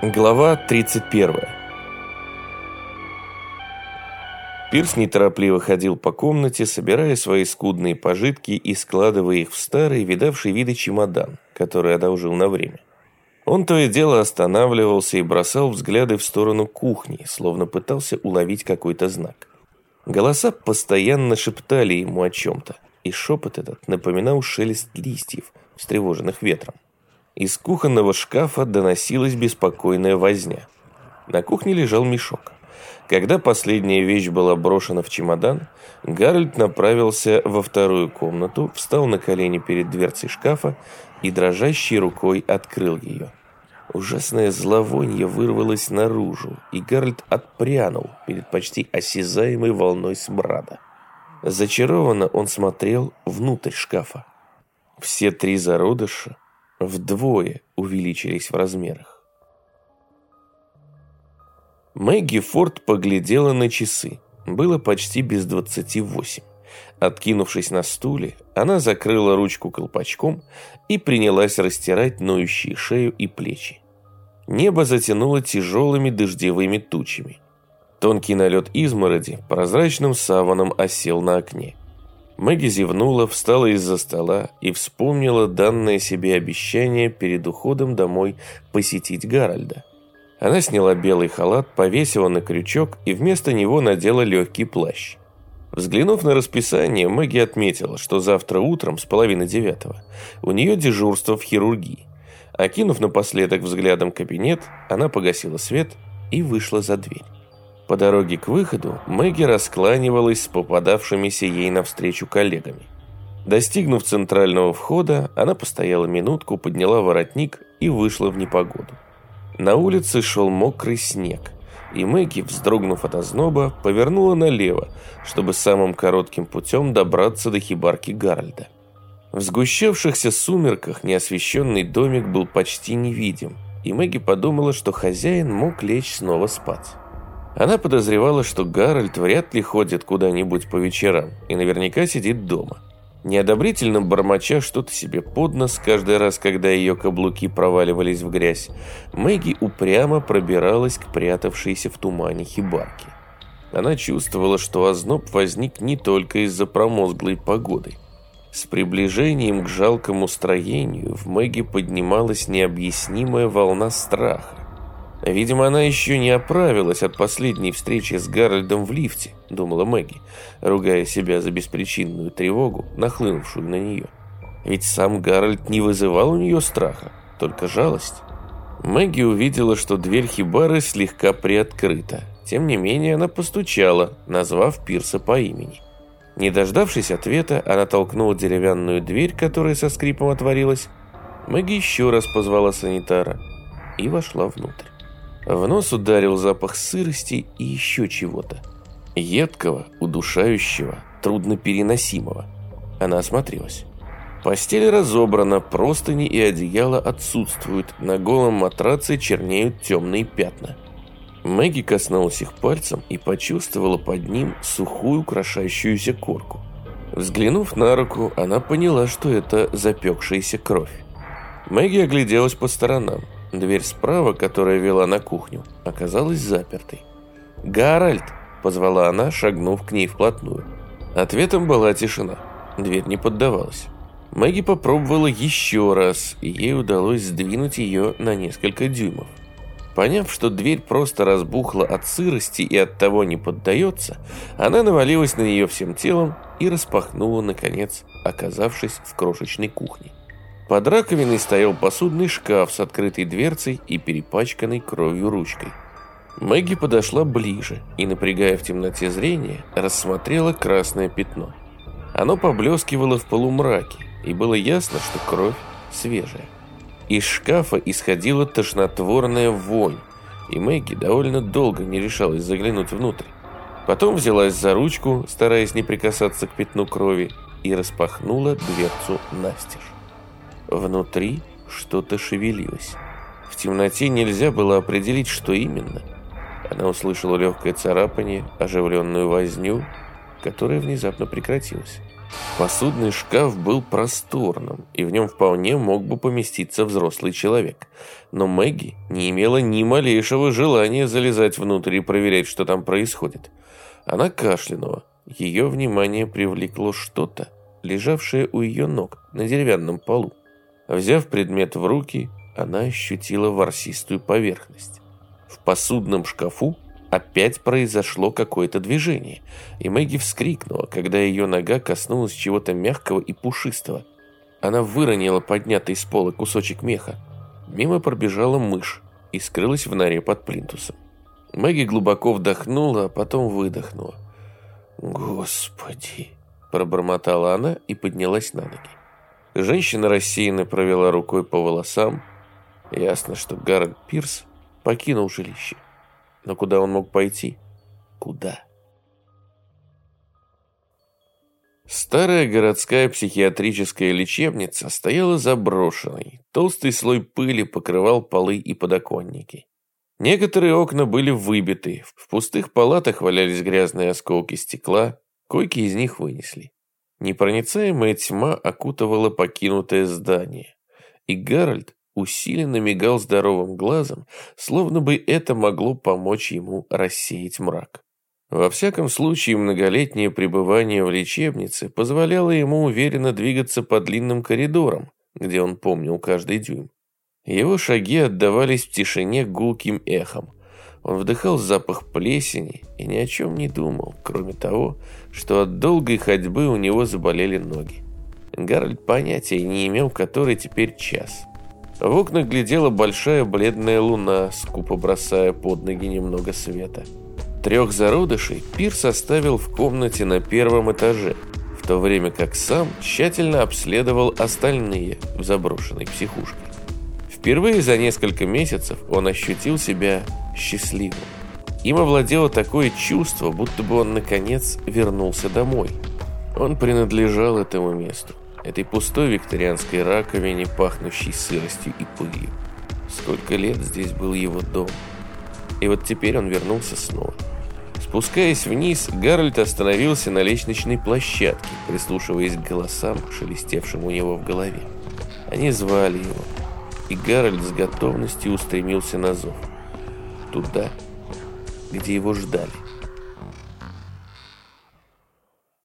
Глава 31 Пирс неторопливо ходил по комнате, собирая свои скудные пожитки и складывая их в старый, видавший виды чемодан, который одолжил на время. Он то и дело останавливался и бросал взгляды в сторону кухни, словно пытался уловить какой-то знак. Голоса постоянно шептали ему о чем-то, и шепот этот напоминал шелест листьев, встревоженных ветром. Из кухонного шкафа доносилась беспокойная возня. На кухне лежал мешок. Когда последняя вещь была брошена в чемодан, Гарольд направился во вторую комнату, встал на колени перед дверцей шкафа и дрожащей рукой открыл ее. Ужасное зловонье вырвалось наружу, и Гарольд отпрянул перед почти осязаемой волной смрада. Зачарованно он смотрел внутрь шкафа. Все три зародыша вдвое увеличились в размерах. Мэгги Форд поглядела на часы. Было почти без двадцати восемь. Откинувшись на стуле, она закрыла ручку колпачком и принялась растирать ноющие шею и плечи. Небо затянуло тяжелыми дождевыми тучами. Тонкий налет измороди прозрачным саваном осел на окне. Мэгги зевнула, встала из-за стола и вспомнила данное себе обещание перед уходом домой посетить Гарольда. Она сняла белый халат, повесила на крючок и вместо него надела легкий плащ. Взглянув на расписание, Мэгги отметила, что завтра утром с половины девятого у нее дежурство в хирургии. Окинув напоследок взглядом кабинет, она погасила свет и вышла за дверь. По дороге к выходу Мэгги раскланивалась с попадавшимися ей навстречу коллегами. Достигнув центрального входа, она постояла минутку, подняла воротник и вышла в непогоду. На улице шел мокрый снег, и Мэгги, вздрогнув от озноба, повернула налево, чтобы самым коротким путем добраться до хибарки Гарольда. В сгущавшихся сумерках неосвещенный домик был почти невидим, и Мэгги подумала, что хозяин мог лечь снова спать. Она подозревала, что Гарольд вряд ли ходит куда-нибудь по вечерам и наверняка сидит дома. Неодобрительно бормоча что-то себе под нос каждый раз, когда ее каблуки проваливались в грязь, Мэгги упрямо пробиралась к прятавшейся в тумане хибарке. Она чувствовала, что озноб возник не только из-за промозглой погоды. С приближением к жалкому строению в Мэгги поднималась необъяснимая волна страха. Видимо, она еще не оправилась от последней встречи с Гарольдом в лифте, думала Мэгги, ругая себя за беспричинную тревогу, нахлынувшую на нее. Ведь сам Гарольд не вызывал у нее страха, только жалость. Мэгги увидела, что дверь хибары слегка приоткрыта. Тем не менее, она постучала, назвав Пирса по имени. Не дождавшись ответа, она толкнула деревянную дверь, которая со скрипом отворилась. Мэгги еще раз позвала санитара и вошла внутрь. В нос ударил запах сырости и еще чего-то. Едкого, удушающего, труднопереносимого. Она осмотрелась. Постель разобрана, простыни и одеяло отсутствуют, на голом матраце чернеют темные пятна. Мэгги коснулась их пальцем и почувствовала под ним сухую крошащуюся корку. Взглянув на руку, она поняла, что это запекшаяся кровь. Мэгги огляделась по сторонам. Дверь справа, которая вела на кухню, оказалась запертой. «Гарольд!» – позвала она, шагнув к ней вплотную. Ответом была тишина. Дверь не поддавалась. Мэгги попробовала еще раз, и ей удалось сдвинуть ее на несколько дюймов. Поняв, что дверь просто разбухла от сырости и от того не поддается, она навалилась на нее всем телом и распахнула, наконец, оказавшись в крошечной кухне. Под раковиной стоял посудный шкаф с открытой дверцей и перепачканной кровью ручкой. Мэгги подошла ближе и, напрягая в темноте зрение, рассмотрела красное пятно. Оно поблескивало в полумраке, и было ясно, что кровь свежая. Из шкафа исходила тошнотворная вонь, и Мэгги довольно долго не решалась заглянуть внутрь. Потом взялась за ручку, стараясь не прикасаться к пятну крови, и распахнула дверцу настежь. Внутри что-то шевелилось. В темноте нельзя было определить, что именно. Она услышала легкое царапание, оживленную возню, которая внезапно прекратилась. Посудный шкаф был просторным, и в нем вполне мог бы поместиться взрослый человек. Но Мэгги не имела ни малейшего желания залезать внутрь и проверять, что там происходит. Она кашлянула. Ее внимание привлекло что-то, лежавшее у ее ног на деревянном полу. Взяв предмет в руки, она ощутила ворсистую поверхность. В посудном шкафу Опять произошло какое-то движение, и Мэгги вскрикнула, когда ее нога коснулась чего-то мягкого и пушистого. Она выронила поднятый с пола кусочек меха. Мимо пробежала мышь и скрылась в норе под плинтусом. Мэгги глубоко вдохнула, а потом выдохнула. «Господи!» – пробормотала она и поднялась на ноги. Женщина рассеянно провела рукой по волосам. Ясно, что Гарольд Пирс покинул жилище. Но куда он мог пойти? Куда? Старая городская психиатрическая лечебница стояла заброшенной. Толстый слой пыли покрывал полы и подоконники. Некоторые окна были выбиты, в пустых палатах валялись грязные осколки стекла, койки из них вынесли. Непроницаемая тьма окутывала покинутое здание, и Гарольд усиленно мигал здоровым глазом, словно бы это могло помочь ему рассеять мрак. Во всяком случае, многолетнее пребывание в лечебнице позволяло ему уверенно двигаться по длинным коридорам, где он помнил каждый дюйм. Его шаги отдавались в тишине гулким эхом. Он вдыхал запах плесени и ни о чем не думал, кроме того, что от долгой ходьбы у него заболели ноги. Гарольд понятия не имел, который теперь час. В окна глядела большая бледная луна, скупо бросая под ноги немного света. Трех зародышей Пирс оставил в комнате на первом этаже, в то время как сам тщательно обследовал остальные в заброшенной психушке. Впервые за несколько месяцев он ощутил себя счастливым. Им овладело такое чувство, будто бы он наконец вернулся домой. Он принадлежал этому месту этой пустой викторианской раковине, пахнущей сыростью и пылью. Сколько лет здесь был его дом. И вот теперь он вернулся снова. Спускаясь вниз, Гарольд остановился на лестничной площадке, прислушиваясь к голосам, шелестевшим у него в голове. Они звали его, и Гарольд с готовностью устремился на зов. Туда, где его ждали.